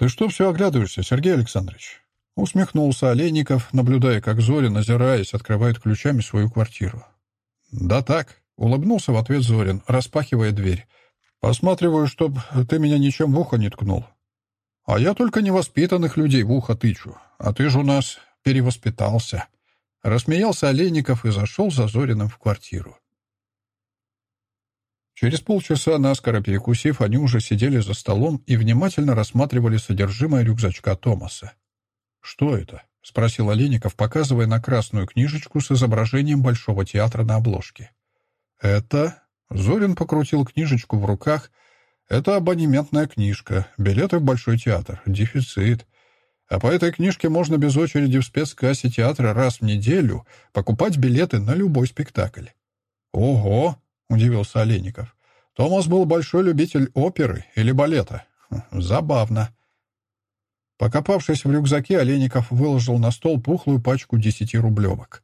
«Ты что все оглядываешься, Сергей Александрович?» Усмехнулся Олейников, наблюдая, как Зорин, озираясь, открывает ключами свою квартиру. «Да так», — улыбнулся в ответ Зорин, распахивая дверь. «Посматриваю, чтоб ты меня ничем в ухо не ткнул. А я только невоспитанных людей в ухо тычу. А ты же у нас перевоспитался». Рассмеялся Олейников и зашел за Зориным в квартиру. Через полчаса, наскоро перекусив, они уже сидели за столом и внимательно рассматривали содержимое рюкзачка Томаса. «Что это?» — спросил Олейников, показывая на красную книжечку с изображением Большого театра на обложке. «Это...» — Зорин покрутил книжечку в руках. «Это абонементная книжка, билеты в Большой театр, дефицит. А по этой книжке можно без очереди в спецкассе театра раз в неделю покупать билеты на любой спектакль». «Ого!» Удивился Олейников. Томас был большой любитель оперы или балета. Забавно. Покопавшись в рюкзаке, Олейников выложил на стол пухлую пачку десятирублевок.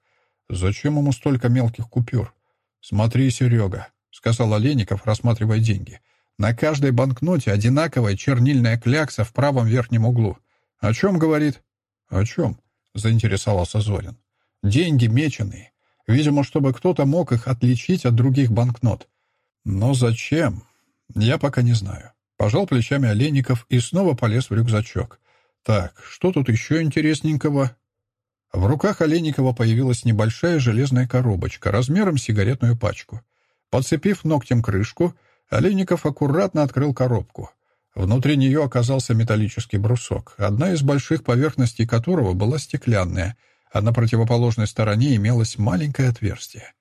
«Зачем ему столько мелких купюр?» «Смотри, Серега», — сказал Олейников, рассматривая деньги. «На каждой банкноте одинаковая чернильная клякса в правом верхнем углу. О чем говорит?» «О чем?» — заинтересовался Зорин. «Деньги меченые. Видимо, чтобы кто-то мог их отличить от других банкнот. Но зачем? Я пока не знаю. Пожал плечами Олейников и снова полез в рюкзачок. Так, что тут еще интересненького? В руках Олейникова появилась небольшая железная коробочка размером с сигаретную пачку. Подцепив ногтем крышку, Олейников аккуратно открыл коробку. Внутри нее оказался металлический брусок, одна из больших поверхностей которого была стеклянная — а на противоположной стороне имелось маленькое отверстие.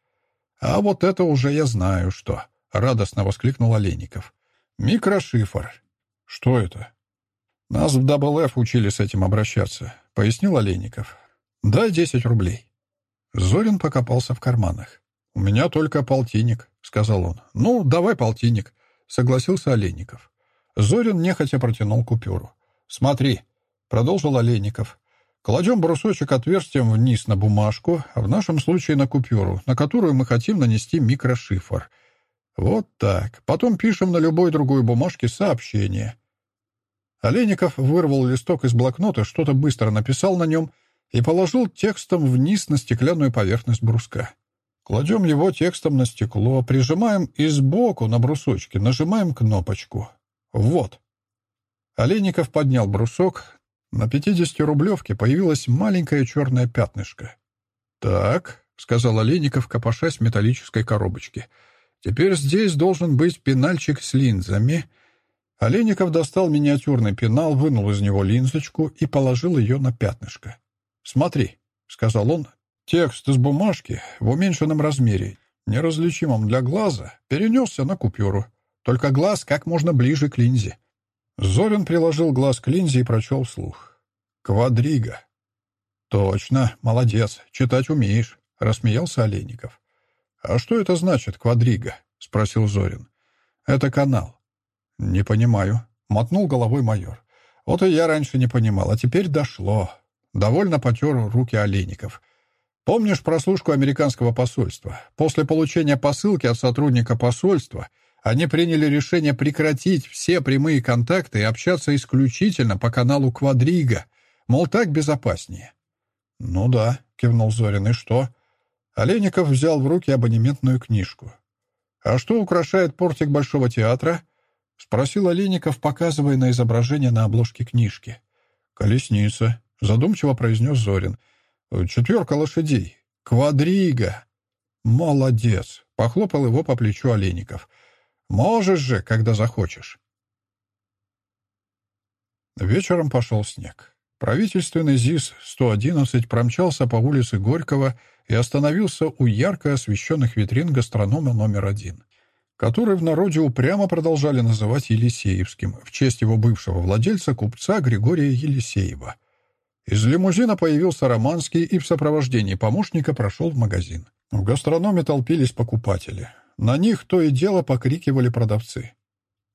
«А вот это уже я знаю, что!» — радостно воскликнул Олейников. «Микрошифр». «Что это?» «Нас в ДБЛФ учили с этим обращаться», — пояснил Олейников. «Дай десять рублей». Зорин покопался в карманах. «У меня только полтинник», — сказал он. «Ну, давай полтинник», — согласился Олейников. Зорин нехотя протянул купюру. «Смотри», — продолжил Олейников. Кладем брусочек отверстием вниз на бумажку, в нашем случае на купюру, на которую мы хотим нанести микрошифр. Вот так. Потом пишем на любой другой бумажке сообщение. Олейников вырвал листок из блокнота, что-то быстро написал на нем и положил текстом вниз на стеклянную поверхность бруска. Кладем его текстом на стекло, прижимаем и сбоку на брусочке нажимаем кнопочку. Вот. Олейников поднял брусок, на пятидесятирублевке появилось маленькое черное пятнышко. «Так», — сказал Олейников, копошась в металлической коробочке, — «теперь здесь должен быть пенальчик с линзами». Олейников достал миниатюрный пенал, вынул из него линзочку и положил ее на пятнышко. «Смотри», — сказал он, — «текст из бумажки в уменьшенном размере, неразличимом для глаза, перенесся на купюру. Только глаз как можно ближе к линзе. Зорин приложил глаз к линзе и прочел вслух. «Квадрига». «Точно, молодец, читать умеешь», — рассмеялся Олейников. «А что это значит, квадрига?» — спросил Зорин. «Это канал». «Не понимаю», — мотнул головой майор. «Вот и я раньше не понимал, а теперь дошло». Довольно потер руки Олейников. «Помнишь прослушку американского посольства? После получения посылки от сотрудника посольства — они приняли решение прекратить все прямые контакты и общаться исключительно по каналу Квадрига, мол, так безопаснее. «Ну да», — кивнул Зорин, — «и что?» Олейников взял в руки абонементную книжку. «А что украшает портик Большого театра?» — спросил Олейников, показывая на изображение на обложке книжки. «Колесница», — задумчиво произнес Зорин. «Четверка лошадей. Квадрига». «Молодец», — похлопал его по плечу Олейников. Можешь же, когда захочешь. Вечером пошел снег. Правительственный ЗИС-111 промчался по улице Горького и остановился у ярко освещенных витрин гастронома номер один, который в народе упрямо продолжали называть Елисеевским в честь его бывшего владельца, купца Григория Елисеева. Из лимузина появился Романский и в сопровождении помощника прошел в магазин. В гастрономе толпились покупатели. На них то и дело покрикивали продавцы.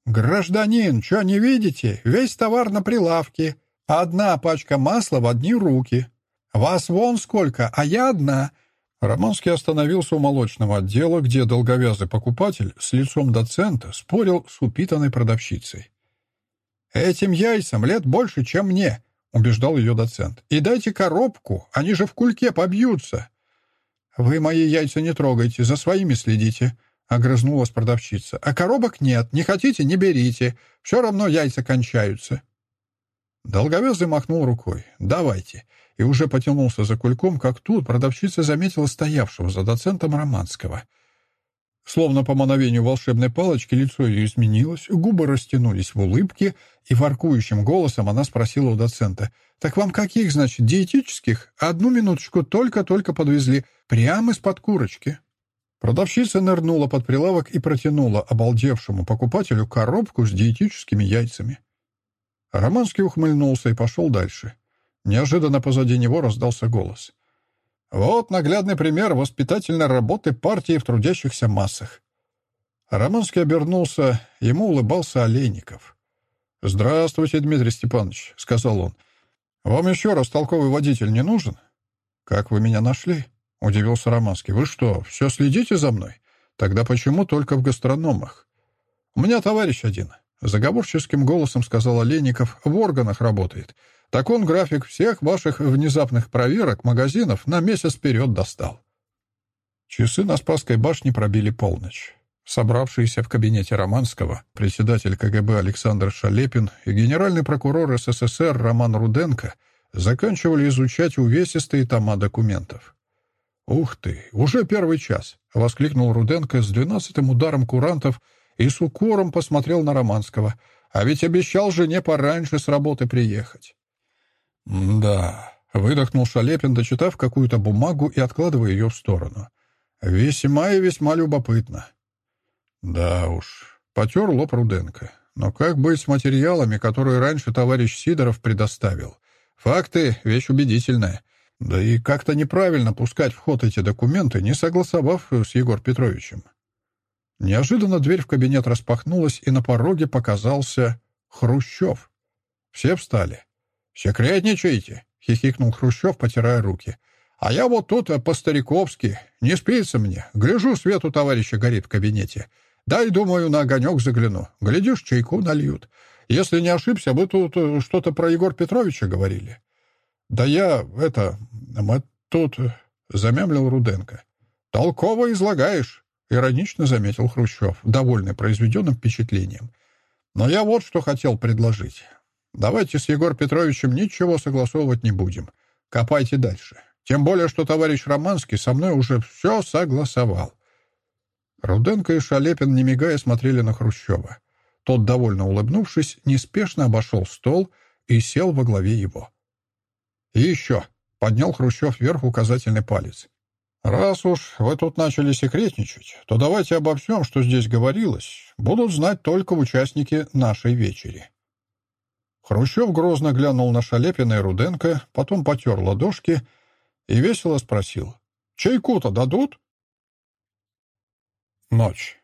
«Гражданин, что не видите? Весь товар на прилавке. Одна пачка масла в одни руки. Вас вон сколько, а я одна». Романский остановился у молочного отдела, где долговязый покупатель с лицом доцента спорил с упитанной продавщицей. «Этим яйцам лет больше, чем мне», — убеждал ее доцент. «И дайте коробку, они же в кульке побьются». «Вы мои яйца не трогайте, за своими следите», — огрызнулась продавщица. «А коробок нет, не хотите — не берите. Все равно яйца кончаются». Долговязый махнул рукой. «Давайте». И уже потянулся за кульком, как тут продавщица заметила стоявшего за доцентом Романского. Словно по мановению волшебной палочки лицо ее изменилось, губы растянулись в улыбке, и воркующим голосом она спросила у доцента, «Так вам каких, значит, диетических? Одну минуточку только-только подвезли, прямо из-под курочки». Продавщица нырнула под прилавок и протянула обалдевшему покупателю коробку с диетическими яйцами. Романский ухмыльнулся и пошел дальше. Неожиданно позади него раздался голос. «Вот наглядный пример воспитательной работы партии в трудящихся массах». Романский обернулся, ему улыбался Олейников. «Здравствуйте, Дмитрий Степанович», — сказал он. «Вам еще раз толковый водитель не нужен?» «Как вы меня нашли?» — удивился Романский. «Вы что, все следите за мной? Тогда почему только в гастрономах?» «У меня товарищ один. Заговорческим голосом сказал Олейников, в органах работает. Так он график всех ваших внезапных проверок магазинов на месяц вперед достал. Часы на Спасской башне пробили полночь. Собравшиеся в кабинете Романского, председатель КГБ Александр Шалепин и генеральный прокурор СССР Роман Руденко заканчивали изучать увесистые тома документов. «Ух ты, уже первый час!» — воскликнул Руденко с двенадцатым ударом курантов — и с укором посмотрел на Романского. А ведь обещал жене пораньше с работы приехать. «Да», — выдохнул Шалепин, дочитав какую-то бумагу и откладывая ее в сторону. «Весьма и весьма любопытно». «Да уж», — потер лоб Руденко. «Но как быть с материалами, которые раньше товарищ Сидоров предоставил? Факты — вещь убедительная. Да и как-то неправильно пускать в ход эти документы, не согласовав с Егор Петровичем». Неожиданно дверь в кабинет распахнулась, и на пороге показался Хрущев. Все встали. «Секретничаете?» — хихикнул Хрущев, потирая руки. «А я вот тут по-стариковски. Не спится мне. Гляжу, свет у товарища горит в кабинете. Дай, думаю, на огонек загляну. Глядишь, чайку нальют. Если не ошибся, вы тут э, что-то про Егор Петровича говорили». «Да я, это, мы тут...» — замямлил Руденко. «Толково излагаешь», — иронично заметил Хрущев, довольный произведенным впечатлением. «Но я вот что хотел предложить. Давайте с Егор Петровичем ничего согласовывать не будем. Копайте дальше. Тем более, что товарищ Романский со мной уже все согласовал». Руденко и Шалепин, не мигая, смотрели на Хрущева. Тот, довольно улыбнувшись, неспешно обошел стол и сел во главе его. «И еще», — поднял Хрущев вверх указательный палец, «Раз уж вы тут начали секретничать, то давайте обо всем, что здесь говорилось, будут знать только участники нашей вечери». Хрущев грозно глянул на Шалепина и Руденко, потом потер ладошки и весело спросил. «Чайку-то дадут?» Ночь.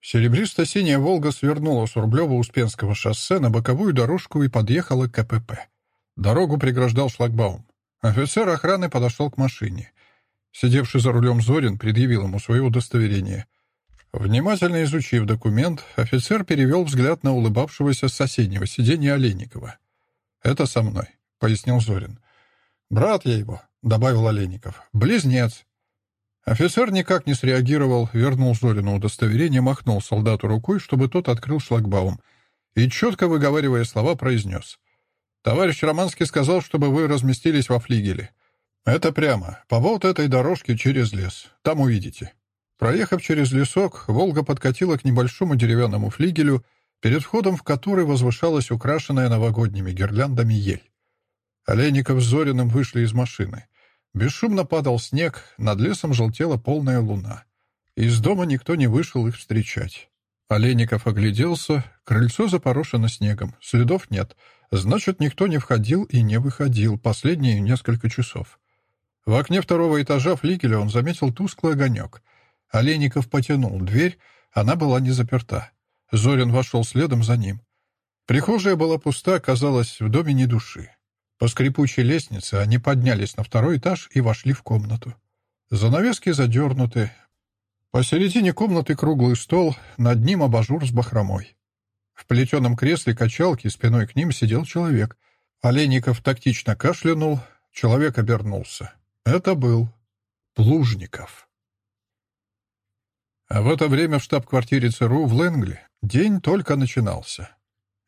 Серебристо-синяя «Волга» свернула с Рублева-Успенского шоссе на боковую дорожку и подъехала к КПП. Дорогу преграждал шлагбаум. Офицер охраны подошел к машине. Сидевший за рулем Зорин предъявил ему свое удостоверение. Внимательно изучив документ, офицер перевел взгляд на улыбавшегося с соседнего сиденья Олейникова. «Это со мной», — пояснил Зорин. «Брат я его», — добавил Олейников. «Близнец». Офицер никак не среагировал, вернул Зорину удостоверение, махнул солдату рукой, чтобы тот открыл шлагбаум, и, четко выговаривая слова, произнес. «Товарищ Романский сказал, чтобы вы разместились во флигеле. «Это прямо, по вот этой дорожке через лес. Там увидите». Проехав через лесок, «Волга» подкатила к небольшому деревянному флигелю, перед входом в который возвышалась украшенная новогодними гирляндами ель. Олейников с Зориным вышли из машины. Бесшумно падал снег, над лесом желтела полная луна. Из дома никто не вышел их встречать. Олейников огляделся, крыльцо запорошено снегом, следов нет, значит, никто не входил и не выходил последние несколько часов. В окне второго этажа флигеля он заметил тусклый огонек. Олейников потянул дверь, она была не заперта. Зорин вошел следом за ним. Прихожая была пуста, казалось, в доме ни души. По скрипучей лестнице они поднялись на второй этаж и вошли в комнату. Занавески задернуты. Посередине комнаты круглый стол, над ним абажур с бахромой. В плетеном кресле качалки спиной к ним сидел человек. Олейников тактично кашлянул, человек обернулся. Это был Плужников. А в это время в штаб-квартире ЦРУ в Лэнгли день только начинался.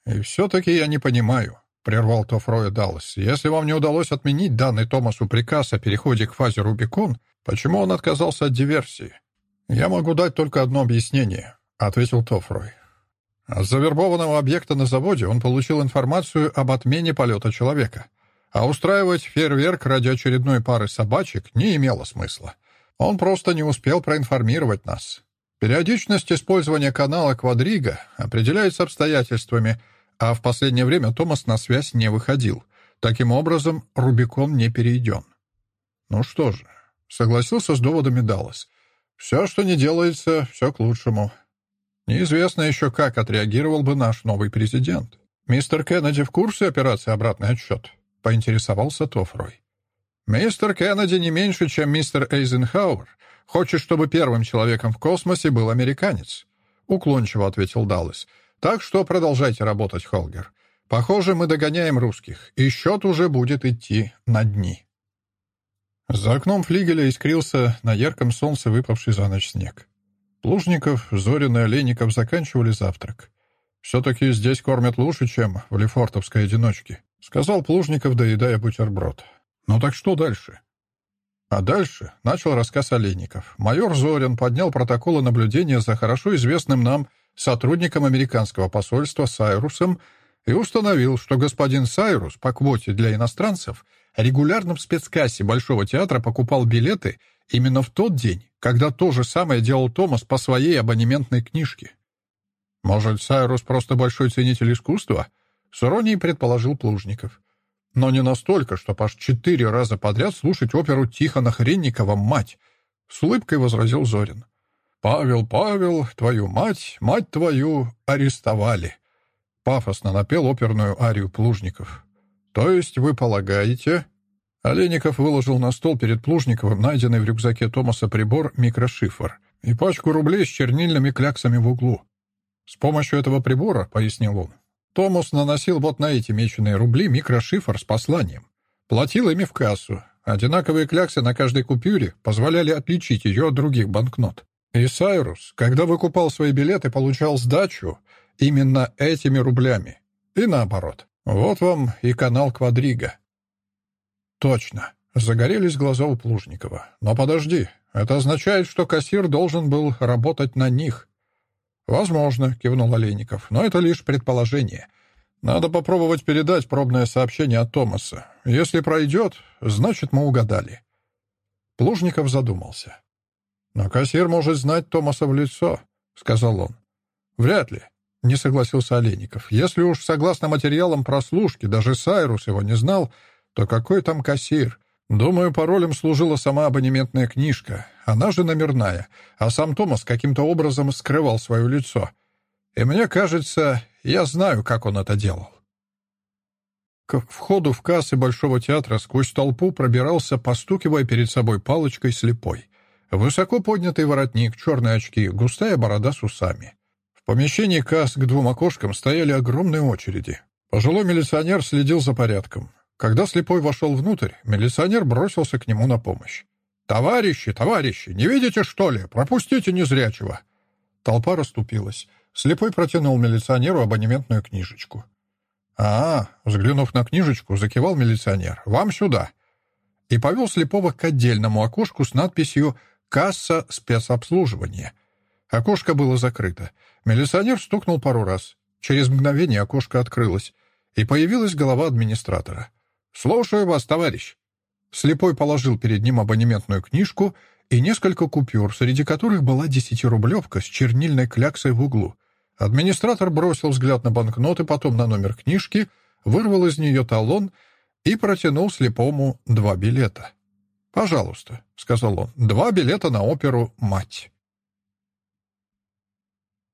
«И все-таки я не понимаю», — прервал Тофроя Даллас. «Если вам не удалось отменить данный Томасу приказ о переходе к фазе Рубикон, почему он отказался от диверсии?» «Я могу дать только одно объяснение», — ответил Тофрой. С завербованного объекта на заводе он получил информацию об отмене полета человека. А устраивать фейерверк ради очередной пары собачек не имело смысла. Он просто не успел проинформировать нас. Периодичность использования канала Квадрига определяется обстоятельствами, а в последнее время Томас на связь не выходил. Таким образом, Рубикон не перейден. Ну что же, согласился с доводами Даллас. Все, что не делается, все к лучшему. Неизвестно еще, как отреагировал бы наш новый президент. «Мистер Кеннеди в курсе операции «Обратный отсчет»?» — поинтересовался Тофрой. «Мистер Кеннеди не меньше, чем мистер Эйзенхауэр. Хочет, чтобы первым человеком в космосе был американец», — уклончиво ответил Даллас. «Так что продолжайте работать, Холгер. Похоже, мы догоняем русских, и счет уже будет идти на дни». За окном флигеля искрился на ярком солнце выпавший за ночь снег. Плужников, Зорин и Олейников заканчивали завтрак. «Все-таки здесь кормят лучше, чем в Лефортовской одиночке», — сказал Плужников, доедая бутерброд. «Ну так что дальше?» А дальше начал рассказ Олейников. Майор Зорин поднял протоколы наблюдения за хорошо известным нам сотрудником американского посольства Сайрусом и установил, что господин Сайрус по квоте для иностранцев регулярно в спецкассе Большого театра покупал билеты именно в тот день, когда то же самое делал Томас по своей абонементной книжке. Может, Сайрус просто большой ценитель искусства? С предположил Плужников. Но не настолько, чтобы аж четыре раза подряд слушать оперу Тихона Хренникова «Мать», — с улыбкой возразил Зорин. «Павел, Павел, твою мать, мать твою арестовали», — пафосно напел оперную арию Плужников. «То есть вы полагаете...» Олейников выложил на стол перед Плужниковым найденный в рюкзаке Томаса прибор микрошифр и пачку рублей с чернильными кляксами в углу. «С помощью этого прибора, — пояснил он, — Томас наносил вот на эти меченые рубли микрошифр с посланием. Платил ими в кассу. Одинаковые кляксы на каждой купюре позволяли отличить ее от других банкнот. И Сайрус, когда выкупал свои билеты, получал сдачу именно этими рублями. И наоборот. Вот вам и канал Квадрига. Точно. Загорелись глаза у Плужникова. Но подожди, это означает, что кассир должен был работать на них. Возможно, кивнул Олейников, но это лишь предположение. Надо попробовать передать пробное сообщение от Томаса. Если пройдет, значит, мы угадали. Плужников задумался. «Но кассир может знать Томаса в лицо», — сказал он. «Вряд ли», — не согласился Олейников. «Если уж согласно материалам прослушки даже Сайрус его не знал, то какой там кассир? Думаю, паролем служила сама абонементная книжка. Она же номерная. А сам Томас каким-то образом скрывал свое лицо. И мне кажется, я знаю, как он это делал. К входу в кассы Большого театра сквозь толпу пробирался, постукивая перед собой палочкой слепой. Высоко поднятый воротник, черные очки, густая борода с усами. В помещении касс к двум окошкам стояли огромные очереди. Пожилой милиционер следил за порядком. Когда слепой вошел внутрь, милиционер бросился к нему на помощь. «Товарищи, товарищи, не видите, что ли? Пропустите незрячего!» Толпа расступилась. Слепой протянул милиционеру абонементную книжечку. «А, взглянув на книжечку, закивал милиционер. «Вам сюда!» И повел слепого к отдельному окошку с надписью «Касса спецобслуживания». Окошко было закрыто. Милиционер стукнул пару раз. Через мгновение окошко открылось, и появилась голова администратора. «Слушаю вас, товарищ». Слепой положил перед ним абонементную книжку и несколько купюр, среди которых была десятирублевка с чернильной кляксой в углу. Администратор бросил взгляд на банкноты, потом на номер книжки, вырвал из нее талон и протянул слепому два билета. «Пожалуйста», — сказал он, — «два билета на оперу «Мать».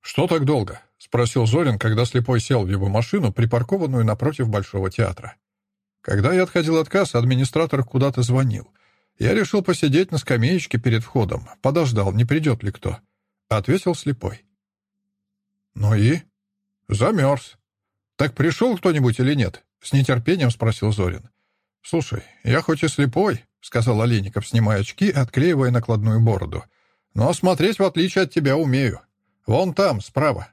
«Что так долго?» — спросил Зорин, когда слепой сел в его машину, припаркованную напротив Большого театра. Когда я отходил от кассы, администратор куда-то звонил. Я решил посидеть на скамеечке перед входом, подождал, не придет ли кто. Ответил слепой. «Ну и?» «Замерз». «Так пришел кто-нибудь или нет?» — с нетерпением спросил Зорин. «Слушай, я хоть и слепой», — сказал Олейников, снимая очки и отклеивая накладную бороду, «но смотреть, в отличие от тебя, умею. Вон там, справа».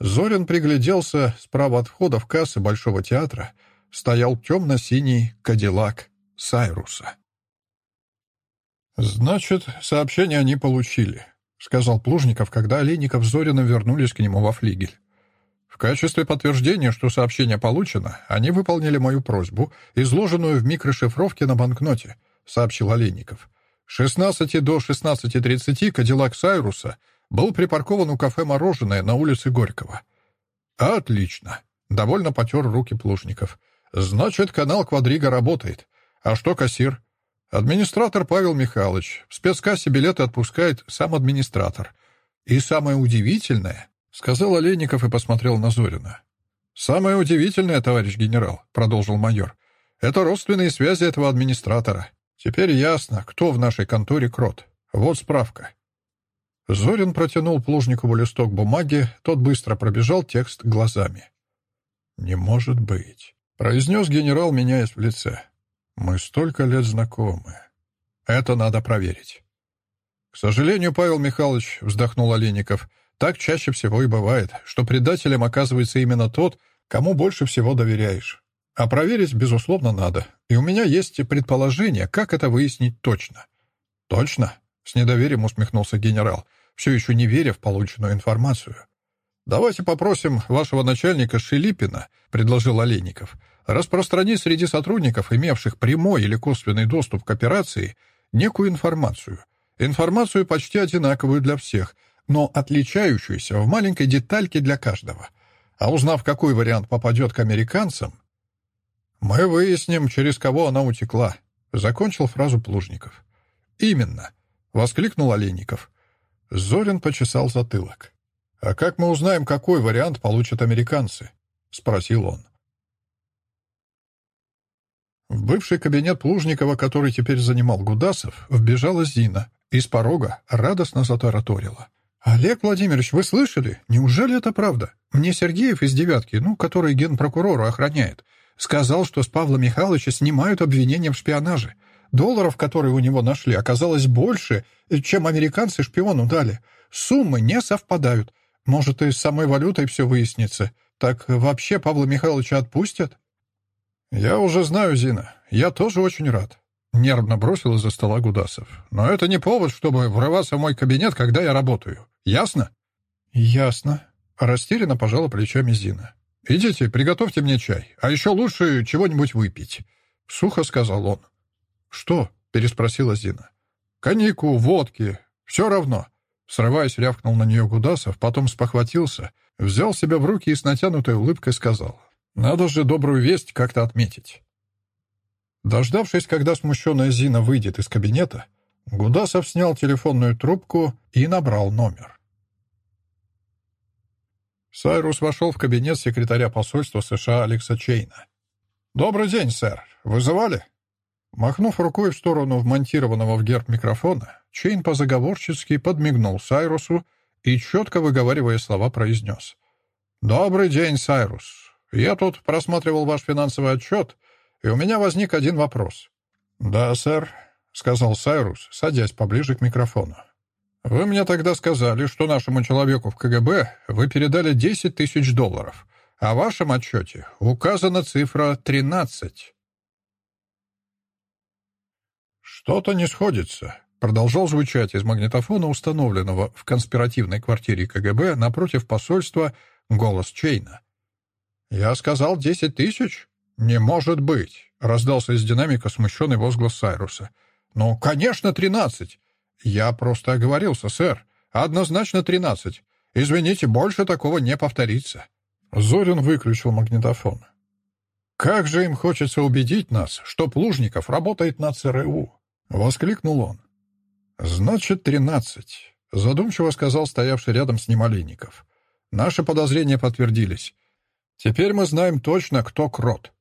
Зорин пригляделся справа от входа в кассы Большого театра. Стоял темно-синий кадиллак Сайруса. «Значит, сообщение они получили», — сказал Плужников, когда Олейников с Зориным вернулись к нему во флигель. В качестве подтверждения, что сообщение получено, они выполнили мою просьбу, изложенную в микрошифровке на банкноте, сообщил Олейников. С 16 до 16.30 Кадиллак Сайруса был припаркован у кафе «Мороженое» на улице Горького. «Отлично!» — довольно потер руки Плужников. «Значит, канал Квадрига работает. А что кассир?» «Администратор Павел Михайлович. В спецкассе билеты отпускает сам администратор. И самое удивительное, — сказал Олейников и посмотрел на Зорина. «Самое удивительное, товарищ генерал», — продолжил майор, — «это родственные связи этого администратора. Теперь ясно, кто в нашей конторе крот. Вот справка». Зорин протянул Плужникову листок бумаги, тот быстро пробежал текст глазами. «Не может быть», — произнес генерал, меняясь в лице. «Мы столько лет знакомы. Это надо проверить». «К сожалению, Павел Михайлович», — вздохнул Олейников, — так чаще всего и бывает, что предателем оказывается именно тот, кому больше всего доверяешь. А проверить, безусловно, надо. И у меня есть предположение, как это выяснить точно. Точно? С недоверием усмехнулся генерал, все еще не веря в полученную информацию. «Давайте попросим вашего начальника Шелипина», — предложил Олейников, «распространить среди сотрудников, имевших прямой или косвенный доступ к операции, некую информацию. Информацию почти одинаковую для всех, но отличающуюся в маленькой детальке для каждого. А узнав, какой вариант попадет к американцам, «Мы выясним, через кого она утекла», — закончил фразу Плужников. «Именно», — воскликнул Олейников. Зорин почесал затылок. «А как мы узнаем, какой вариант получат американцы?» — спросил он. В бывший кабинет Плужникова, который теперь занимал Гудасов, вбежала Зина и с порога радостно затараторила. «Олег Владимирович, вы слышали? Неужели это правда? Мне Сергеев из «девятки», ну, который генпрокурора охраняет, сказал, что с Павла Михайловича снимают обвинения в шпионаже. Долларов, которые у него нашли, оказалось больше, чем американцы шпиону дали. Суммы не совпадают. Может, и с самой валютой все выяснится. Так вообще Павла Михайловича отпустят?» «Я уже знаю, Зина. Я тоже очень рад. Нервно бросил из-за стола Гудасов. «Но это не повод, чтобы врываться в мой кабинет, когда я работаю. Ясно?» «Ясно», — растерянно пожала плечами Зина. «Идите, приготовьте мне чай, а еще лучше чего-нибудь выпить», — сухо сказал он. «Что?» — переспросила Зина. «Коньяку, водки, все равно». Срываясь, рявкнул на нее Гудасов, потом спохватился, взял себя в руки и с натянутой улыбкой сказал. «Надо же добрую весть как-то отметить». Дождавшись, когда смущенная Зина выйдет из кабинета, Гудасов снял телефонную трубку и набрал номер. Сайрус вошел в кабинет секретаря посольства США Алекса Чейна. «Добрый день, сэр. Вызывали?» Махнув рукой в сторону вмонтированного в герб микрофона, Чейн по-заговорщически подмигнул Сайрусу и, четко выговаривая слова, произнес. «Добрый день, Сайрус. Я тут просматривал ваш финансовый отчет и у меня возник один вопрос. «Да, сэр», — сказал Сайрус, садясь поближе к микрофону. «Вы мне тогда сказали, что нашему человеку в КГБ вы передали 10 тысяч долларов, а в вашем отчете указана цифра 13». «Что-то не сходится», — продолжал звучать из магнитофона, установленного в конспиративной квартире КГБ напротив посольства, голос Чейна. «Я сказал десять тысяч?» «Не может быть!» — раздался из динамика смущенный возглас Сайруса. «Ну, конечно, тринадцать!» «Я просто оговорился, сэр. Однозначно тринадцать. Извините, больше такого не повторится». Зорин выключил магнитофон. «Как же им хочется убедить нас, что Плужников работает на ЦРУ!» — воскликнул он. «Значит, тринадцать», — задумчиво сказал стоявший рядом с ним Олейников. «Наши подозрения подтвердились. Теперь мы знаем точно, кто крот.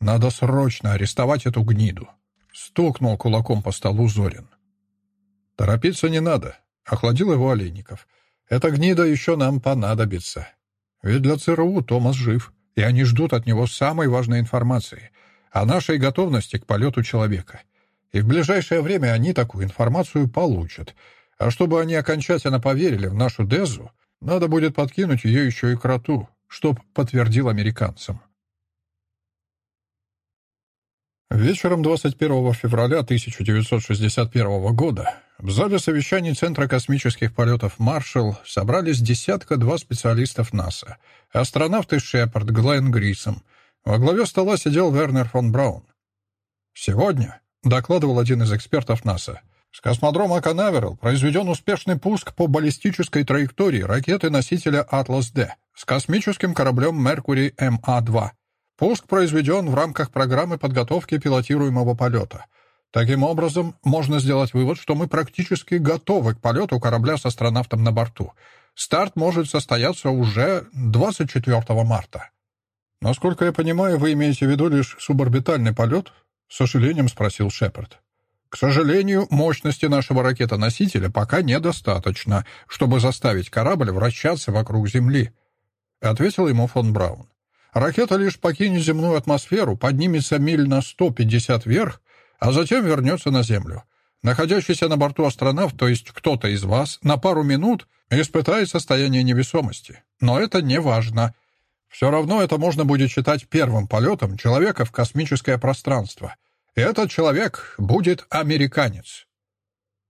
Надо срочно арестовать эту гниду. Стукнул кулаком по столу Зорин. Торопиться не надо, охладил его Олейников. Эта гнида еще нам понадобится. Ведь для ЦРУ Томас жив, и они ждут от него самой важной информации о нашей готовности к полету человека. И в ближайшее время они такую информацию получат. А чтобы они окончательно поверили в нашу Дезу, надо будет подкинуть ее еще и кроту, чтоб подтвердил американцам. Вечером 21 февраля 1961 года в зале совещаний Центра космических полетов «Маршалл» собрались десятка-два специалистов НАСА, астронавты Шепард, Глен Грисом. Во главе стола сидел Вернер фон Браун. «Сегодня», — докладывал один из экспертов НАСА, с космодрома Канаверал произведен успешный пуск по баллистической траектории ракеты-носителя «Атлас-Д» с космическим кораблем «Меркурий МА-2». Пуск произведен в рамках программы подготовки пилотируемого полета. Таким образом, можно сделать вывод, что мы практически готовы к полету корабля с астронавтом на борту. Старт может состояться уже 24 марта. «Насколько я понимаю, вы имеете в виду лишь суборбитальный полет?» — с сожалением спросил Шепард. «К сожалению, мощности нашего ракетоносителя пока недостаточно, чтобы заставить корабль вращаться вокруг Земли», — ответил ему фон Браун. Ракета лишь покинет земную атмосферу, поднимется миль на 150 вверх, а затем вернется на Землю. Находящийся на борту астронавт, то есть кто-то из вас, на пару минут испытает состояние невесомости. Но это не важно. Все равно это можно будет считать первым полетом человека в космическое пространство. И этот человек будет американец.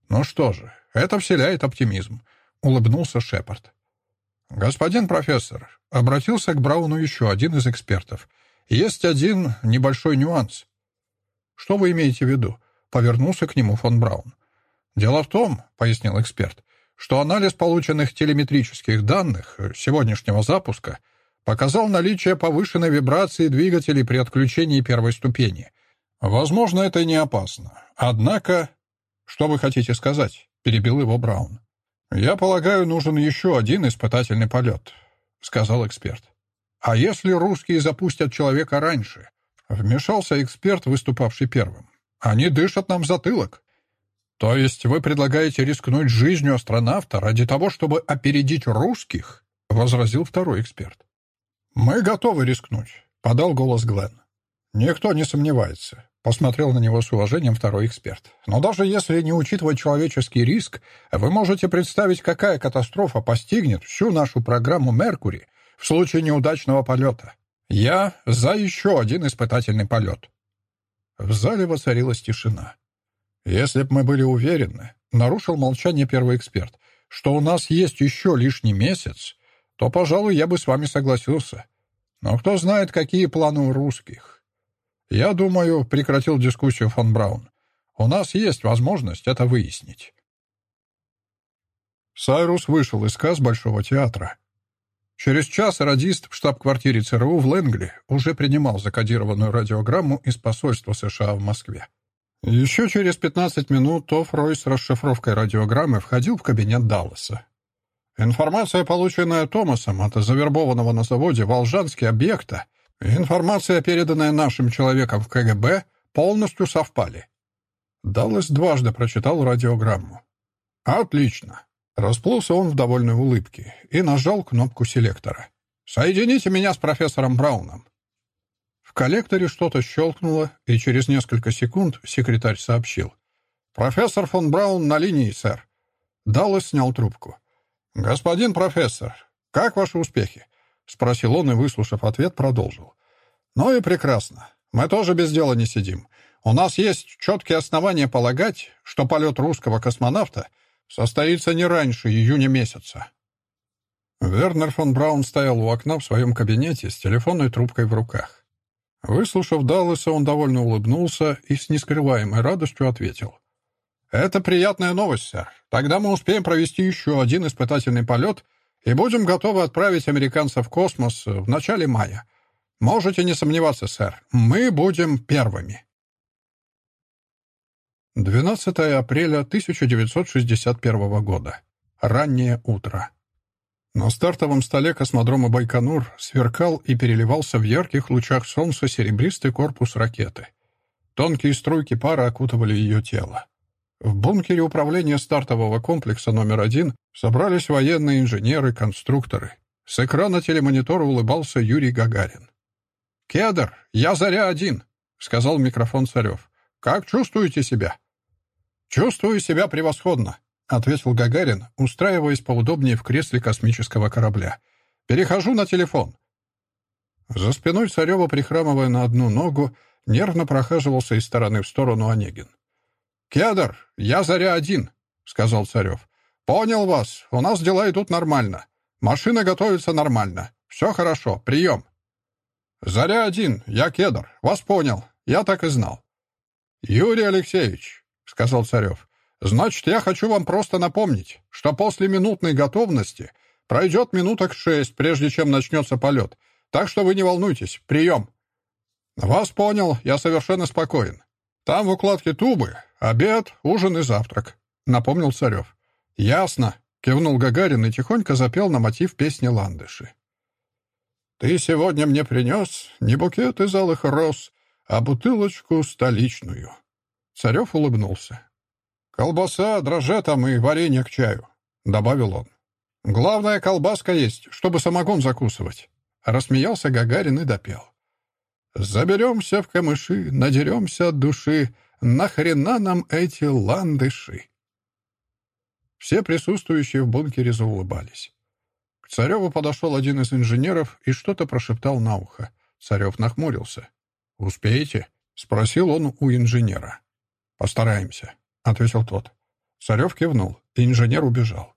Ну что же, это вселяет оптимизм, — улыбнулся Шепард. «Господин профессор», — обратился к Брауну еще один из экспертов, «есть один небольшой нюанс». «Что вы имеете в виду?» — повернулся к нему фон Браун. «Дело в том», — пояснил эксперт, «что анализ полученных телеметрических данных сегодняшнего запуска показал наличие повышенной вибрации двигателей при отключении первой ступени. Возможно, это не опасно. Однако...» «Что вы хотите сказать?» — перебил его Браун. «Я полагаю, нужен еще один испытательный полет», — сказал эксперт. «А если русские запустят человека раньше?» Вмешался эксперт, выступавший первым. «Они дышат нам в затылок». «То есть вы предлагаете рискнуть жизнью астронавта ради того, чтобы опередить русских?» — возразил второй эксперт. «Мы готовы рискнуть», — подал голос Глен. «Никто не сомневается. Посмотрел на него с уважением второй эксперт. «Но даже если не учитывать человеческий риск, вы можете представить, какая катастрофа постигнет всю нашу программу «Меркури» в случае неудачного полета. Я за еще один испытательный полет». В зале воцарилась тишина. «Если б мы были уверены», — нарушил молчание первый эксперт, «что у нас есть еще лишний месяц, то, пожалуй, я бы с вами согласился. Но кто знает, какие планы у русских». «Я думаю», — прекратил дискуссию фон Браун, «у нас есть возможность это выяснить». Сайрус вышел из касс Большого театра. Через час радист в штаб-квартире ЦРУ в Лэнгли уже принимал закодированную радиограмму из посольства США в Москве. Еще через 15 минут Тофф Рой с расшифровкой радиограммы входил в кабинет Далласа. Информация, полученная Томасом от завербованного на заводе «Волжанский» объекта, Информация, переданная нашим человеком в КГБ, полностью совпали. Даллас дважды прочитал радиограмму. «Отлично!» Расплылся он в довольной улыбке и нажал кнопку селектора. «Соедините меня с профессором Брауном». В коллекторе что-то щелкнуло, и через несколько секунд секретарь сообщил. «Профессор фон Браун на линии, сэр». Даллас снял трубку. «Господин профессор, как ваши успехи? — спросил он и, выслушав ответ, продолжил. «Ну и прекрасно. Мы тоже без дела не сидим. У нас есть четкие основания полагать, что полет русского космонавта состоится не раньше июня месяца». Вернер фон Браун стоял у окна в своем кабинете с телефонной трубкой в руках. Выслушав Далласа, он довольно улыбнулся и с нескрываемой радостью ответил. «Это приятная новость, сэр. Тогда мы успеем провести еще один испытательный полет — и будем готовы отправить американцев в космос в начале мая. Можете не сомневаться, сэр, мы будем первыми. 12 апреля 1961 года. Раннее утро. На стартовом столе космодрома Байконур сверкал и переливался в ярких лучах солнца серебристый корпус ракеты. Тонкие струйки пара окутывали ее тело. В бункере управления стартового комплекса номер один собрались военные инженеры, конструкторы. С экрана телемонитора улыбался Юрий Гагарин. «Кедр, я Заря-1», — сказал микрофон Царев. «Как чувствуете себя?» «Чувствую себя превосходно», — ответил Гагарин, устраиваясь поудобнее в кресле космического корабля. «Перехожу на телефон». За спиной Царева, прихрамывая на одну ногу, нервно прохаживался из стороны в сторону Онегин. «Кедр, я Заря-1», — сказал Царев. «Понял вас. У нас дела идут нормально. Машина готовится нормально. Все хорошо. Прием». «Заря-1, я Кедр. Вас понял. Я так и знал». «Юрий Алексеевич», — сказал Царев, — «значит, я хочу вам просто напомнить, что после минутной готовности пройдет минуток шесть, прежде чем начнется полет. Так что вы не волнуйтесь. Прием». «Вас понял. Я совершенно спокоен. Там в укладке тубы обед, ужин и завтрак», — напомнил Царев. «Ясно», — кивнул Гагарин и тихонько запел на мотив песни «Ландыши». «Ты сегодня мне принес не букет из алых роз, а бутылочку столичную». Царев улыбнулся. «Колбаса, дрожжи там и варенье к чаю», — добавил он. «Главное, колбаска есть, чтобы самогон закусывать». Рассмеялся Гагарин и допел. «Заберемся в камыши, надеремся от души, нахрена нам эти ландыши?» Все присутствующие в бункере заулыбались. К Цареву подошел один из инженеров и что-то прошептал на ухо. Царев нахмурился. «Успеете?» — спросил он у инженера. «Постараемся», — ответил тот. Царев кивнул, и инженер убежал.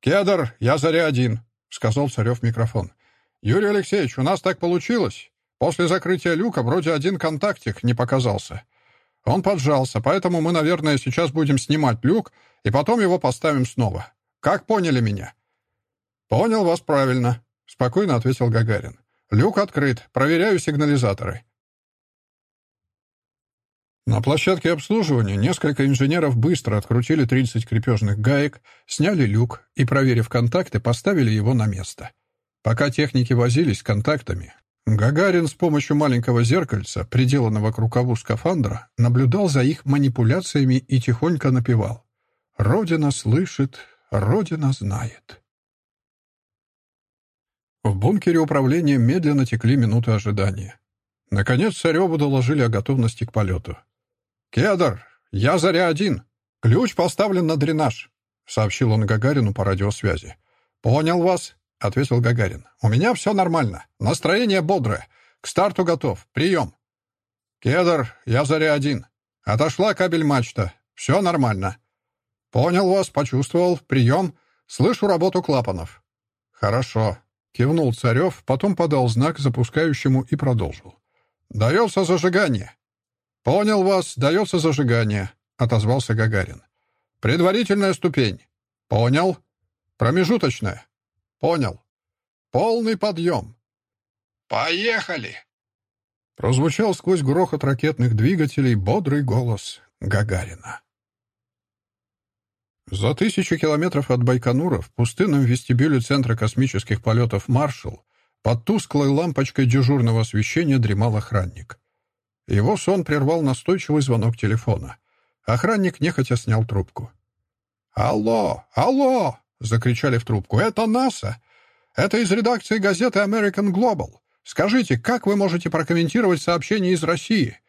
«Кедр, я Заря-1», — сказал Царев микрофон. «Юрий Алексеевич, у нас так получилось. После закрытия люка вроде один контактик не показался. Он поджался, поэтому мы, наверное, сейчас будем снимать люк и потом его поставим снова. Как поняли меня?» «Понял вас правильно», — спокойно ответил Гагарин. «Люк открыт. Проверяю сигнализаторы». На площадке обслуживания несколько инженеров быстро открутили 30 крепежных гаек, сняли люк и, проверив контакты, поставили его на место. Пока техники возились с контактами, Гагарин с помощью маленького зеркальца, приделанного к рукаву скафандра, наблюдал за их манипуляциями и тихонько напевал. «Родина слышит, Родина знает». В бункере управления медленно текли минуты ожидания. Наконец Цареву доложили о готовности к полету. «Кедр, я Заря-1. Ключ поставлен на дренаж», — сообщил он Гагарину по радиосвязи. «Понял вас», — ответил Гагарин. «У меня все нормально. Настроение бодрое. К старту готов. Прием». «Кедр, я Заря-1. Отошла кабель-мачта. Все нормально». «Понял вас, почувствовал. Прием. Слышу работу клапанов». «Хорошо», — кивнул Царев, потом подал знак запускающему и продолжил. «Дается зажигание». «Понял вас, дается зажигание», — отозвался Гагарин. «Предварительная ступень». «Понял». «Промежуточная». «Понял». «Полный подъем». «Поехали!» Прозвучал сквозь грохот ракетных двигателей бодрый голос Гагарина. За тысячу километров от Байконура в пустынном вестибюле Центра космических полетов «Маршалл» под тусклой лампочкой дежурного освещения дремал охранник. Его сон прервал настойчивый звонок телефона. Охранник нехотя снял трубку. «Алло! Алло!» — закричали в трубку. «Это НАСА! Это из редакции газеты American Global. Скажите, как вы можете прокомментировать сообщение из России?»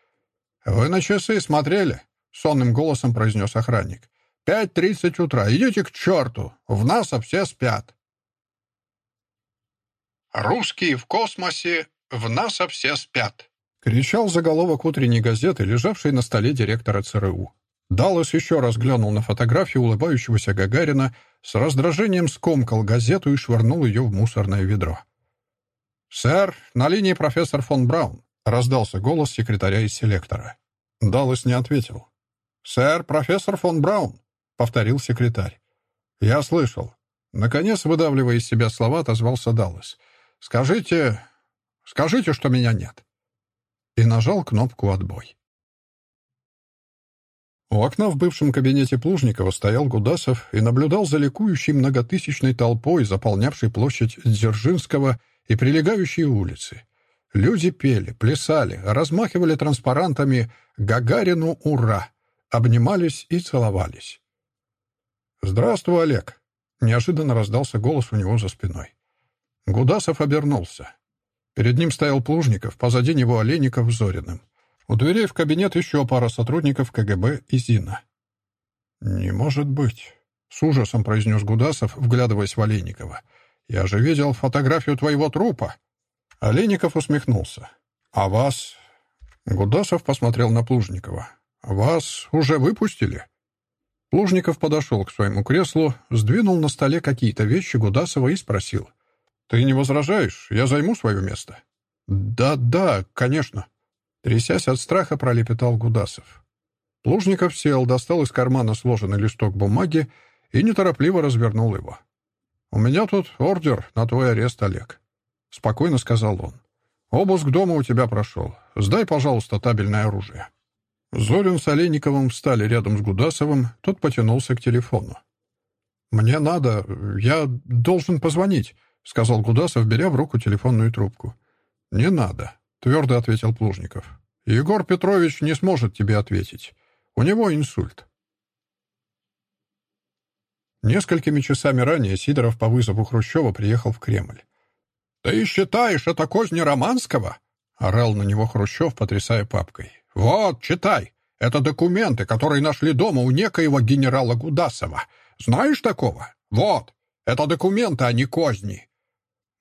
«Вы на часы смотрели?» — сонным голосом произнес охранник. «Пять тридцать утра. Идите к черту! В НАСА все спят!» «Русские в космосе, в НАСА все спят!» Кричал заголовок утренней газеты, лежавшей на столе директора ЦРУ. Даллас еще раз глянул на фотографию улыбающегося Гагарина, с раздражением скомкал газету и швырнул ее в мусорное ведро. «Сэр, на линии профессор фон Браун», — раздался голос секретаря из селектора. Даллас не ответил. «Сэр, профессор фон Браун», — повторил секретарь. «Я слышал». Наконец, выдавливая из себя слова, отозвался Даллас. «Скажите... скажите, что меня нет» и нажал кнопку «Отбой». У окна в бывшем кабинете Плужникова стоял Гудасов и наблюдал за ликующей многотысячной толпой, заполнявшей площадь Дзержинского и прилегающие улицы. Люди пели, плясали, размахивали транспарантами «Гагарину ура!», обнимались и целовались. «Здравствуй, Олег!» — неожиданно раздался голос у него за спиной. Гудасов обернулся. Перед ним стоял Плужников, позади него Олейников Зориным. У дверей в кабинет еще пара сотрудников КГБ и Зина. «Не может быть», — с ужасом произнес Гудасов, вглядываясь в Олейникова. «Я же видел фотографию твоего трупа». Олейников усмехнулся. «А вас...» Гудасов посмотрел на Плужникова. «Вас уже выпустили?» Плужников подошел к своему креслу, сдвинул на столе какие-то вещи Гудасова и спросил. «Ты не возражаешь? Я займу свое место?» «Да, да, конечно». Трясясь от страха, пролепетал Гудасов. Плужников сел, достал из кармана сложенный листок бумаги и неторопливо развернул его. «У меня тут ордер на твой арест, Олег», — спокойно сказал он. «Обыск дома у тебя прошел. Сдай, пожалуйста, табельное оружие». Зорин с Олейниковым встали рядом с Гудасовым, тот потянулся к телефону. «Мне надо, я должен позвонить», — сказал Гудасов, беря в руку телефонную трубку. «Не надо», — твердо ответил Плужников. «Егор Петрович не сможет тебе ответить. У него инсульт». Несколькими часами ранее Сидоров по вызову Хрущева приехал в Кремль. «Ты считаешь это козни Романского?» — орал на него Хрущев, потрясая папкой. «Вот, читай. Это документы, которые нашли дома у некоего генерала Гудасова. Знаешь такого? Вот. Это документы, а не козни».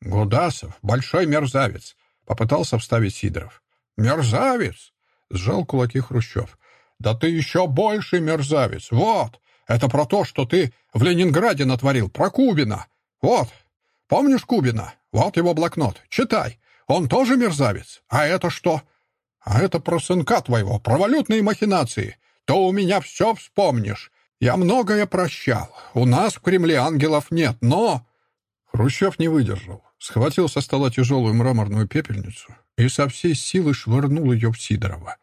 «Гудасов — большой мерзавец», — попытался вставить Сидоров. «Мерзавец?» — сжал кулаки Хрущев. «Да ты еще больше мерзавец. Вот. Это про то, что ты в Ленинграде натворил, про Кубина. Вот. Помнишь Кубина? Вот его блокнот. Читай. Он тоже мерзавец. А это что?» А это про сынка твоего, про валютные махинации. То у меня все вспомнишь. Я многое прощал. У нас в Кремле ангелов нет, но...» Хрущев не выдержал. Схватил со стола тяжелую мраморную пепельницу и со всей силы швырнул ее в Сидорова.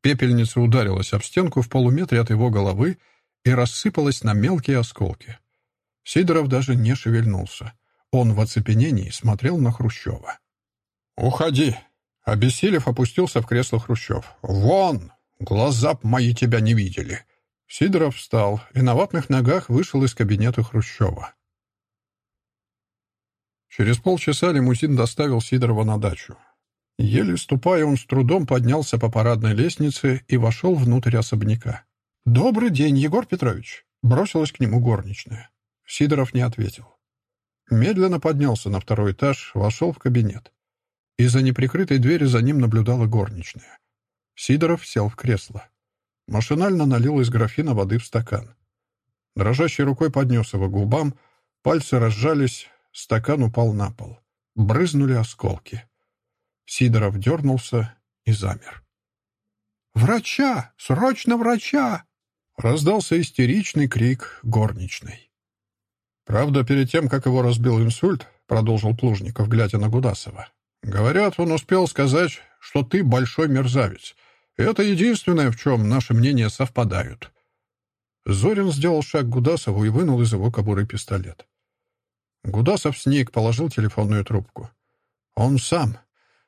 Пепельница ударилась об стенку в полуметре от его головы и рассыпалась на мелкие осколки. Сидоров даже не шевельнулся. Он в оцепенении смотрел на Хрущева. «Уходи!» Обессилев, опустился в кресло Хрущев. «Вон! Глаза б мои тебя не видели!» Сидоров встал и на ватных ногах вышел из кабинета Хрущева. Через полчаса лимузин доставил Сидорова на дачу. Еле ступая, он с трудом поднялся по парадной лестнице и вошел внутрь особняка. «Добрый день, Егор Петрович!» — бросилась к нему горничная. Сидоров не ответил. Медленно поднялся на второй этаж, вошел в кабинет. Из-за неприкрытой двери за ним наблюдала горничная. Сидоров сел в кресло. Машинально налил из графина воды в стакан. Дрожащей рукой поднес его к губам, пальцы разжались, стакан упал на пол. Брызнули осколки. Сидоров дернулся и замер. «Врача! Срочно врача!» Раздался истеричный крик горничной. Правда, перед тем, как его разбил инсульт, продолжил Плужников, глядя на Гудасова, Говорят, он успел сказать, что ты большой мерзавец. Это единственное, в чем наши мнения совпадают. Зорин сделал шаг к Гудасову и вынул из его кобуры пистолет. Гудасов сник, положил телефонную трубку. «Он сам,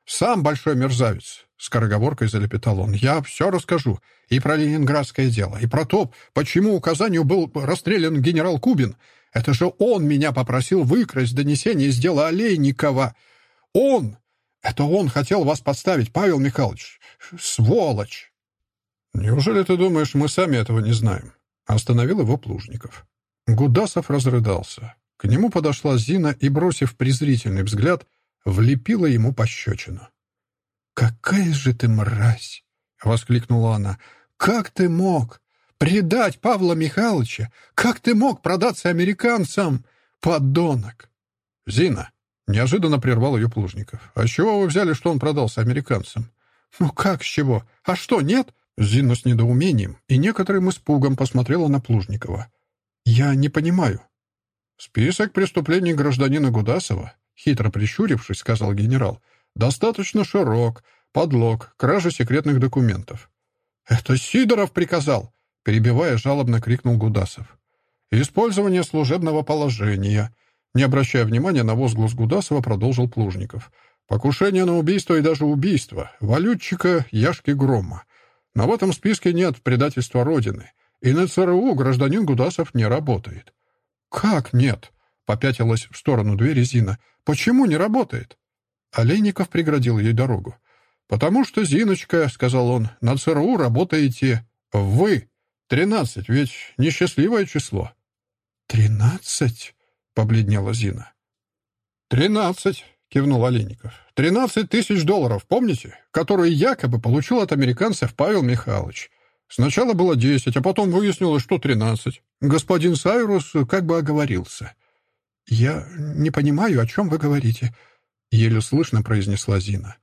сам большой мерзавец», — скороговоркой залепетал он. «Я все расскажу. И про ленинградское дело, и про то, почему указанию был расстрелян генерал Кубин. Это же он меня попросил выкрасть донесение из дела Олейникова. Он! Это он хотел вас подставить, Павел Михайлович. Сволочь!» «Неужели ты думаешь, мы сами этого не знаем?» Остановил его Плужников. Гудасов разрыдался. К нему подошла Зина и, бросив презрительный взгляд, влепила ему пощечину. «Какая же ты мразь!» — воскликнула она. «Как ты мог предать Павла Михайловича? Как ты мог продаться американцам? Подонок!» «Зина!» Неожиданно прервал ее Плужников. «А с чего вы взяли, что он продался американцам?» «Ну как с чего? А что, нет?» Зина с недоумением и некоторым испугом посмотрела на Плужникова. «Я не понимаю». «Список преступлений гражданина Гудасова», хитро прищурившись, сказал генерал, «достаточно широк. Подлог, кража секретных документов». «Это Сидоров приказал!» перебивая, жалобно крикнул Гудасов. «Использование служебного положения», не обращая внимания на возглас Гудасова, продолжил Плужников. «Покушение на убийство и даже убийство. Валютчика Яшки Грома. Но в этом списке нет предательства Родины. И на ЦРУ гражданин Гудасов не работает». «Как нет?» — попятилась в сторону двери Зина. «Почему не работает?» Олейников преградил ей дорогу. «Потому что, Зиночка, — сказал он, — на ЦРУ работаете вы. Тринадцать, ведь несчастливое число». «Тринадцать?» — побледнела Зина. «Тринадцать», — кивнул Олейников. «Тринадцать тысяч долларов, помните? Которые якобы получил от американцев Павел Михайлович. Сначала было десять, а потом выяснилось, что тринадцать. Господин Сайрус как бы оговорился». «Я не понимаю, о чем вы говорите», — еле слышно произнесла Зина.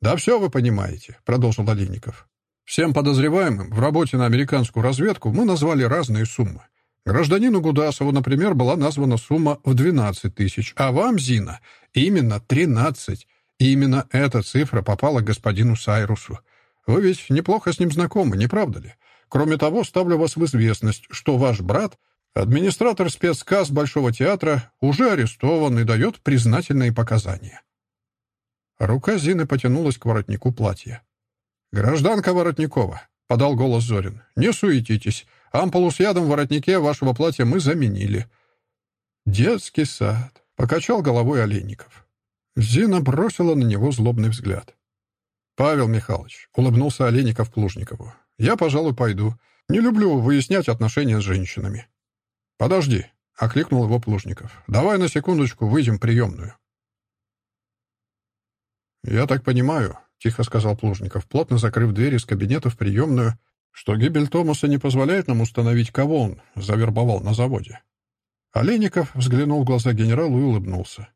«Да все вы понимаете», — продолжил Олейников. «Всем подозреваемым в работе на американскую разведку мы назвали разные суммы. Гражданину Гудасову, например, была названа сумма в 12 тысяч, а вам, Зина, именно 13. И именно эта цифра попала к господину Сайрусу. Вы ведь неплохо с ним знакомы, не правда ли? Кроме того, ставлю вас в известность, что ваш брат, администратор спецказ Большого театра, уже арестован и дает признательные показания. Рука Зины потянулась к воротнику платья. «Гражданка Воротникова», — подал голос Зорин, — «не суетитесь. Ампулу с ядом в воротнике вашего платья мы заменили». «Детский сад», — покачал головой Олейников. Зина бросила на него злобный взгляд. «Павел Михайлович», — улыбнулся Олейников Плужникову, — «я, пожалуй, пойду. Не люблю выяснять отношения с женщинами». «Подожди», — окликнул его Плужников. «Давай на секундочку выйдем в приемную». «Я так понимаю», — тихо сказал Плужников, плотно закрыв дверь из кабинета в приемную, что гибель Томаса не позволяет нам установить, кого он завербовал на заводе. Олейников взглянул в глаза генералу и улыбнулся.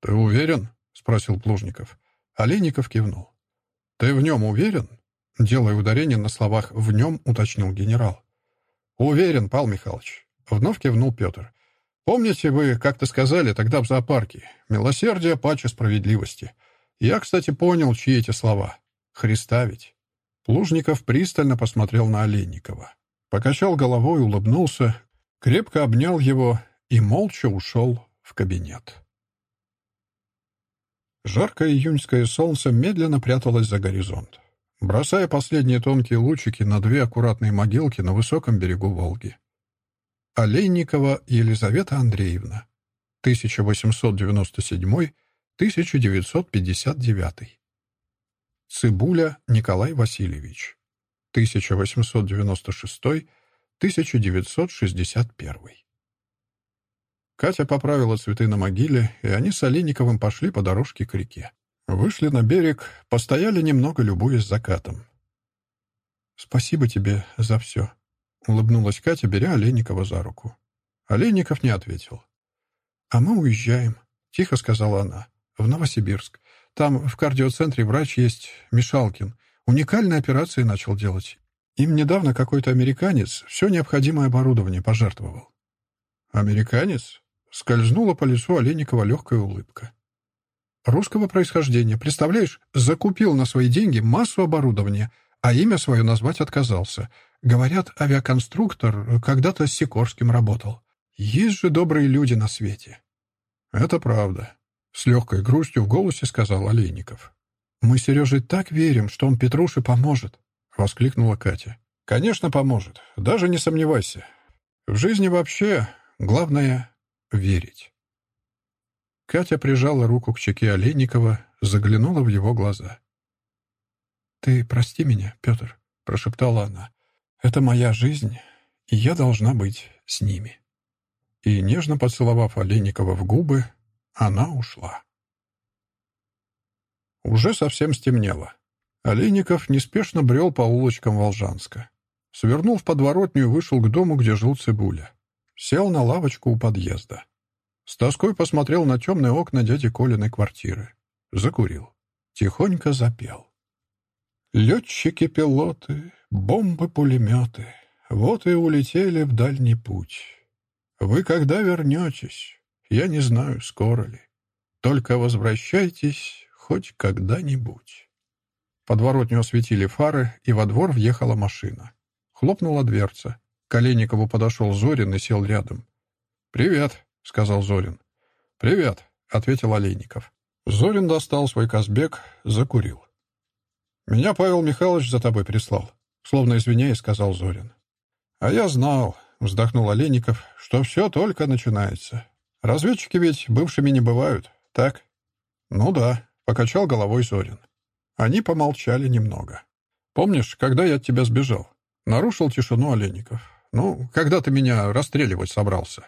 «Ты уверен?» — спросил Плужников. Олейников кивнул. «Ты в нем уверен?» — делая ударение на словах «в нем», уточнил генерал. «Уверен, Павел Михайлович», — вновь кивнул Петр. «Помните, вы как-то сказали тогда в зоопарке, милосердие паче справедливости. Я, кстати, понял, чьи эти слова. Христа ведь. Плужников пристально посмотрел на Олейникова. Покачал головой, улыбнулся, крепко обнял его и молча ушел в кабинет. Жаркое июньское солнце медленно пряталось за горизонт, бросая последние тонкие лучики на две аккуратные могилки на высоком берегу Волги. Олейникова Елизавета Андреевна, 1897 1959. Цибуля Николай Васильевич. 1896-1961. Катя поправила цветы на могиле, и они с Олейниковым пошли по дорожке к реке. Вышли на берег, постояли немного, любуясь закатом. «Спасибо тебе за все», — улыбнулась Катя, беря Олейникова за руку. Олейников не ответил. «А мы уезжаем», — тихо сказала она в Новосибирск. Там в кардиоцентре врач есть Мишалкин. Уникальные операции начал делать. Им недавно какой-то американец все необходимое оборудование пожертвовал. «Американец?» — скользнула по лицу Олейникова легкая улыбка. «Русского происхождения, представляешь, закупил на свои деньги массу оборудования, а имя свое назвать отказался. Говорят, авиаконструктор когда-то с Сикорским работал. Есть же добрые люди на свете». «Это правда», с легкой грустью в голосе сказал Олейников. «Мы, Сереже, так верим, что он Петруше поможет», — воскликнула Катя. «Конечно, поможет. Даже не сомневайся. В жизни вообще главное — верить». Катя прижала руку к чеке Олейникова, заглянула в его глаза. «Ты прости меня, Петр», — прошептала она. «Это моя жизнь, и я должна быть с ними». И, нежно поцеловав Олейникова в губы, она ушла. Уже совсем стемнело. Олейников неспешно брел по улочкам Волжанска. Свернул в подворотню и вышел к дому, где жил Цибуля. Сел на лавочку у подъезда. С тоской посмотрел на темные окна дяди Колиной квартиры. Закурил. Тихонько запел. Летчики-пилоты, бомбы-пулеметы, вот и улетели в дальний путь. Вы когда вернетесь? Я не знаю, скоро ли. Только возвращайтесь хоть когда-нибудь. Подворотню осветили фары, и во двор въехала машина. Хлопнула дверца. К Олейникову подошел Зорин и сел рядом. «Привет», — сказал Зорин. «Привет», — ответил Олейников. Зорин достал свой казбек, закурил. «Меня Павел Михайлович за тобой прислал», — словно извиняясь, сказал Зорин. «А я знал», — вздохнул Олейников, — «что все только начинается. Разведчики ведь бывшими не бывают, так? Ну да, покачал головой Зорин. Они помолчали немного. Помнишь, когда я от тебя сбежал? Нарушил тишину Олейников. Ну, когда ты меня расстреливать собрался?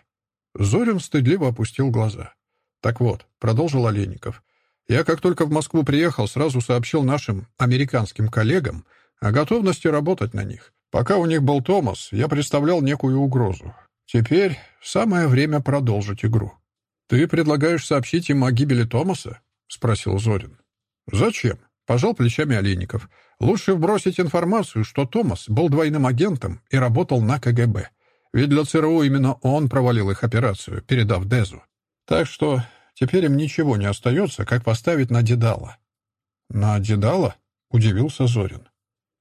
Зорин стыдливо опустил глаза. Так вот, продолжил Олейников. Я как только в Москву приехал, сразу сообщил нашим американским коллегам о готовности работать на них. Пока у них был Томас, я представлял некую угрозу. Теперь самое время продолжить игру. «Ты предлагаешь сообщить им о гибели Томаса?» — спросил Зорин. «Зачем?» — пожал плечами Олейников. «Лучше вбросить информацию, что Томас был двойным агентом и работал на КГБ. Ведь для ЦРУ именно он провалил их операцию, передав Дезу. Так что теперь им ничего не остается, как поставить на Дедала». «На Дедала?» — удивился Зорин.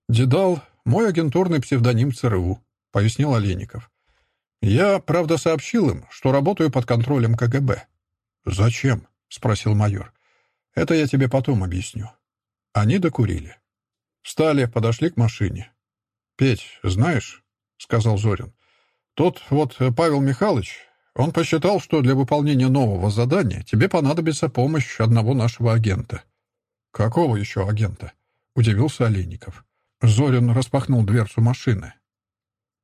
«Дедал — мой агентурный псевдоним ЦРУ», — пояснил Олейников. Я, правда, сообщил им, что работаю под контролем КГБ. «Зачем?» — спросил майор. «Это я тебе потом объясню». Они докурили. Встали, подошли к машине. «Петь, знаешь», — сказал Зорин, — «тот вот Павел Михайлович, он посчитал, что для выполнения нового задания тебе понадобится помощь одного нашего агента». «Какого еще агента?» — удивился Олейников. Зорин распахнул дверцу машины.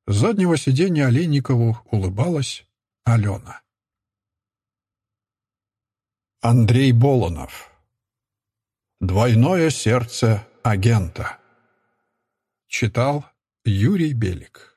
С заднего сиденья Олейникову улыбалась Алена. Андрей Болонов. Двойное сердце агента. Читал Юрий Белик.